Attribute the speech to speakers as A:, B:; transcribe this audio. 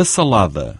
A: a salada.